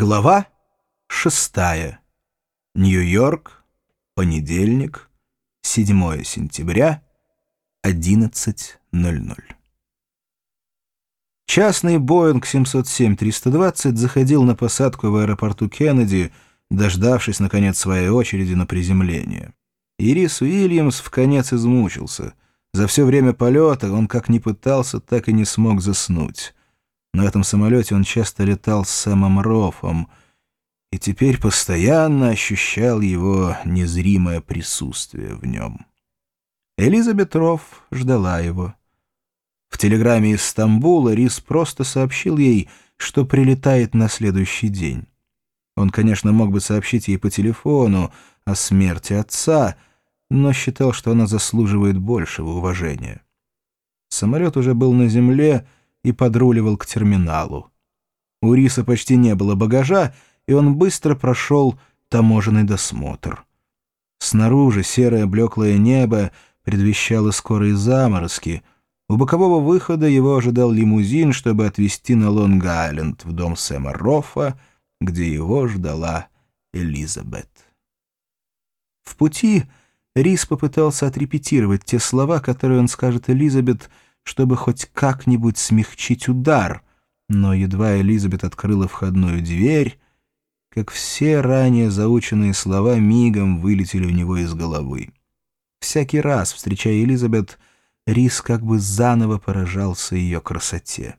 Глава шестая. Нью-Йорк. Понедельник. 7 сентября. 11.00. Частный Боинг 707-320 заходил на посадку в аэропорту Кеннеди, дождавшись, наконец, своей очереди на приземление. Ирис Уильямс в конец измучился. За все время полета он как ни пытался, так и не смог заснуть. На этом самолете он часто летал с Сэмом Рофом и теперь постоянно ощущал его незримое присутствие в нем. Элизабет Рофф ждала его. В телеграмме из Стамбула Рис просто сообщил ей, что прилетает на следующий день. Он, конечно, мог бы сообщить ей по телефону о смерти отца, но считал, что она заслуживает большего уважения. Самолет уже был на земле, и подруливал к терминалу. У Риса почти не было багажа, и он быстро прошел таможенный досмотр. Снаружи серое блеклое небо предвещало скорые заморозки. У бокового выхода его ожидал лимузин, чтобы отвезти на Лонг-Айленд в дом Сэма Роффа, где его ждала Элизабет. В пути Рис попытался отрепетировать те слова, которые он скажет Элизабет, чтобы хоть как-нибудь смягчить удар, но едва Элизабет открыла входную дверь, как все ранее заученные слова мигом вылетели у него из головы. Всякий раз, встречая Элизабет, Рис как бы заново поражался ее красоте.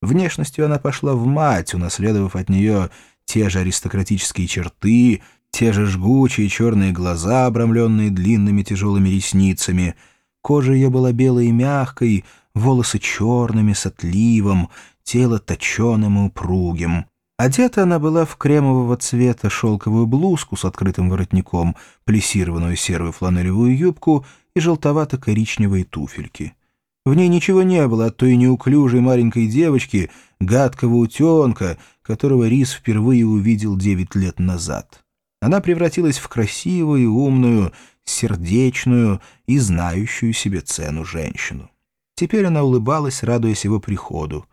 Внешностью она пошла в мать, унаследовав от нее те же аристократические черты, те же жгучие черные глаза, обрамленные длинными тяжелыми ресницами — Кожа ее была белой и мягкой, волосы черными, с отливом, тело точеным и упругим. Одета она была в кремового цвета шелковую блузку с открытым воротником, плессированную серую фланелевую юбку и желтовато-коричневые туфельки. В ней ничего не было от той неуклюжей маленькой девочки, гадкого утенка, которого Рис впервые увидел девять лет назад. Она превратилась в красивую, умную, сердечную и знающую себе цену женщину. Теперь она улыбалась, радуясь его приходу.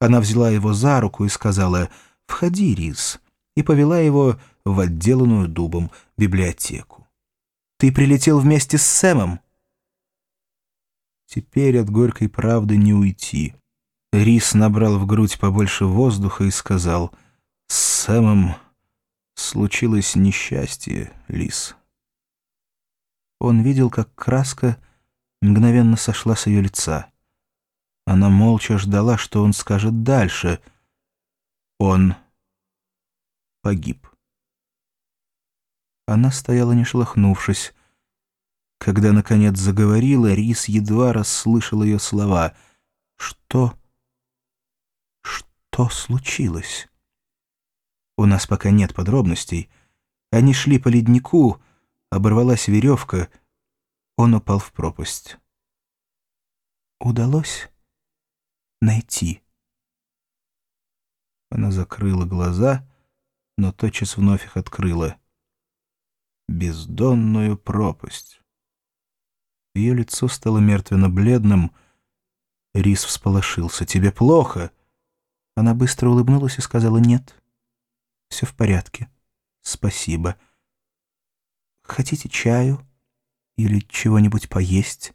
Она взяла его за руку и сказала «Входи, Рис», и повела его в отделанную дубом библиотеку. «Ты прилетел вместе с Сэмом?» Теперь от горькой правды не уйти. Рис набрал в грудь побольше воздуха и сказал «С Сэмом случилось несчастье, Лис». Он видел, как краска мгновенно сошла с ее лица. Она молча ждала, что он скажет дальше. Он погиб. Она стояла не шелохнувшись. Когда, наконец, заговорила, Рис едва расслышал ее слова. «Что? Что случилось?» «У нас пока нет подробностей. Они шли по леднику...» оборвалась веревка, он упал в пропасть. Удалось найти. Она закрыла глаза, но тотчас вновь их открыла. Бездонную пропасть. Ее лицо стало мертвенно-бледным. Рис всполошился. «Тебе плохо?» Она быстро улыбнулась и сказала «нет». «Все в порядке. Спасибо». Хотите чаю или чего-нибудь поесть?»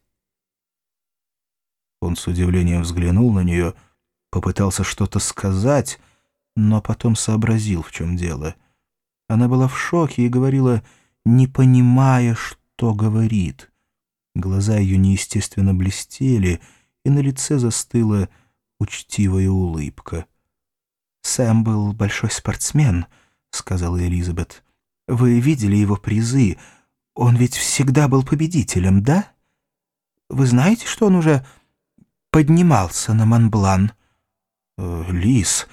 Он с удивлением взглянул на нее, попытался что-то сказать, но потом сообразил, в чем дело. Она была в шоке и говорила, не понимая, что говорит. Глаза ее неестественно блестели, и на лице застыла учтивая улыбка. «Сэм был большой спортсмен», — сказала Элизабет. Вы видели его призы. Он ведь всегда был победителем, да? Вы знаете, что он уже поднимался на Монблан? Э, Лис.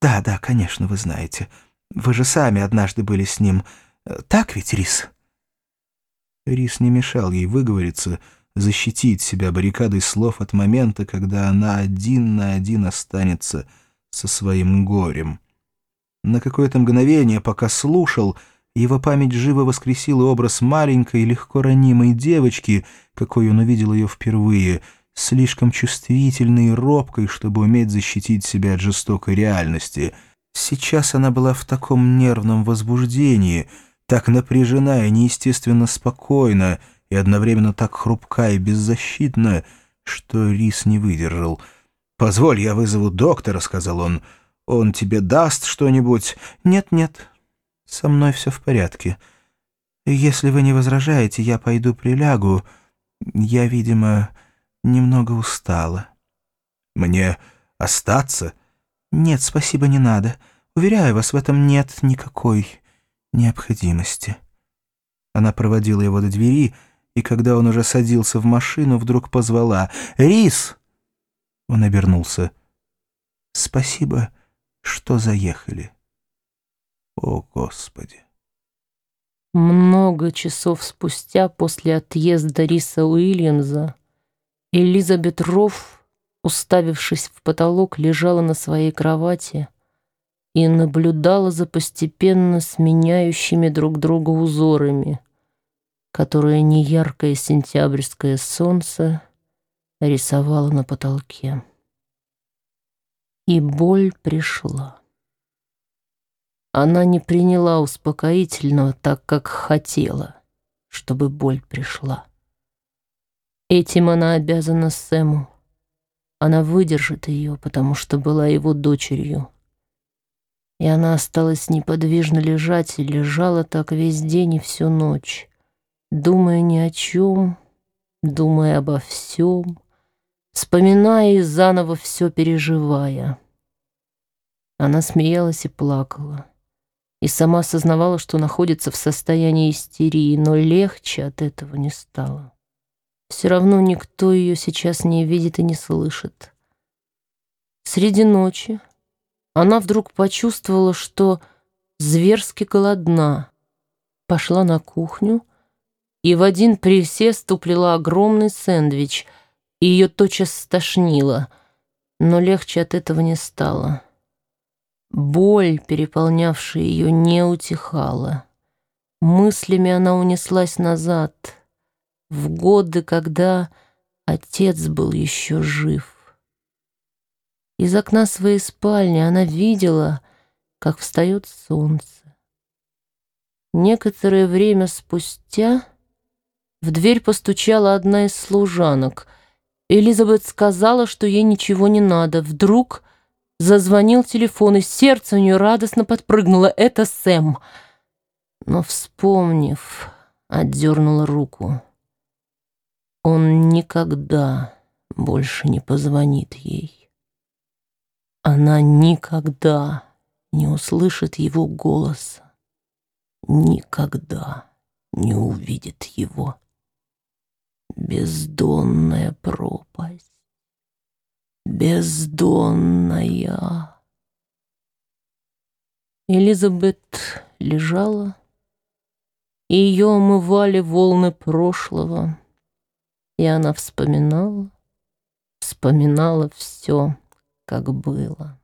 Да, да, конечно, вы знаете. Вы же сами однажды были с ним. Э, так ведь, Рис? Рис не мешал ей выговориться, защитить себя баррикадой слов от момента, когда она один на один останется со своим горем. На какое-то мгновение, пока слушал, его память живо воскресила образ маленькой, легко ранимой девочки, какой он увидел ее впервые, слишком чувствительной и робкой, чтобы уметь защитить себя от жестокой реальности. Сейчас она была в таком нервном возбуждении, так напряжена и неестественно спокойна, и одновременно так хрупка и беззащитна, что Рис не выдержал. «Позволь, я вызову доктора», — сказал он. «Он тебе даст что-нибудь?» «Нет-нет, со мной все в порядке. Если вы не возражаете, я пойду прилягу. Я, видимо, немного устала». «Мне остаться?» «Нет, спасибо, не надо. Уверяю вас, в этом нет никакой необходимости». Она проводила его до двери, и когда он уже садился в машину, вдруг позвала «Рис!». Он обернулся. «Спасибо, что заехали». О, Господи! Много часов спустя после отъезда Риса Уильямса Элизабет Рофф, уставившись в потолок, лежала на своей кровати и наблюдала за постепенно сменяющими друг друга узорами, которые неяркое сентябрьское солнце рисовало на потолке. И боль пришла. Она не приняла успокоительного так, как хотела, чтобы боль пришла. Этим она обязана Сэму. Она выдержит ее, потому что была его дочерью. И она осталась неподвижно лежать и лежала так весь день и всю ночь, думая ни о чем, думая обо всем, вспоминая и заново все переживая. Она смеялась и плакала и сама осознавала, что находится в состоянии истерии, но легче от этого не стало. Все равно никто ее сейчас не видит и не слышит. Среди ночи она вдруг почувствовала, что зверски голодна. Пошла на кухню и в один присест уплела огромный сэндвич, и ее тотчас стошнило, но легче от этого не стало. Боль, переполнявшая ее, не утихала. Мыслями она унеслась назад, в годы, когда отец был еще жив. Из окна своей спальни она видела, как встает солнце. Некоторое время спустя в дверь постучала одна из служанок. Элизабет сказала, что ей ничего не надо. Вдруг Зазвонил телефон, и сердце у нее радостно подпрыгнуло. Это Сэм. Но, вспомнив, отдернула руку. Он никогда больше не позвонит ей. Она никогда не услышит его голоса, никогда не увидит его. Бездонная пропасть бездонная. Элизабет лежала, и ее омывали волны прошлого, и она вспоминала, вспоминала все, как было.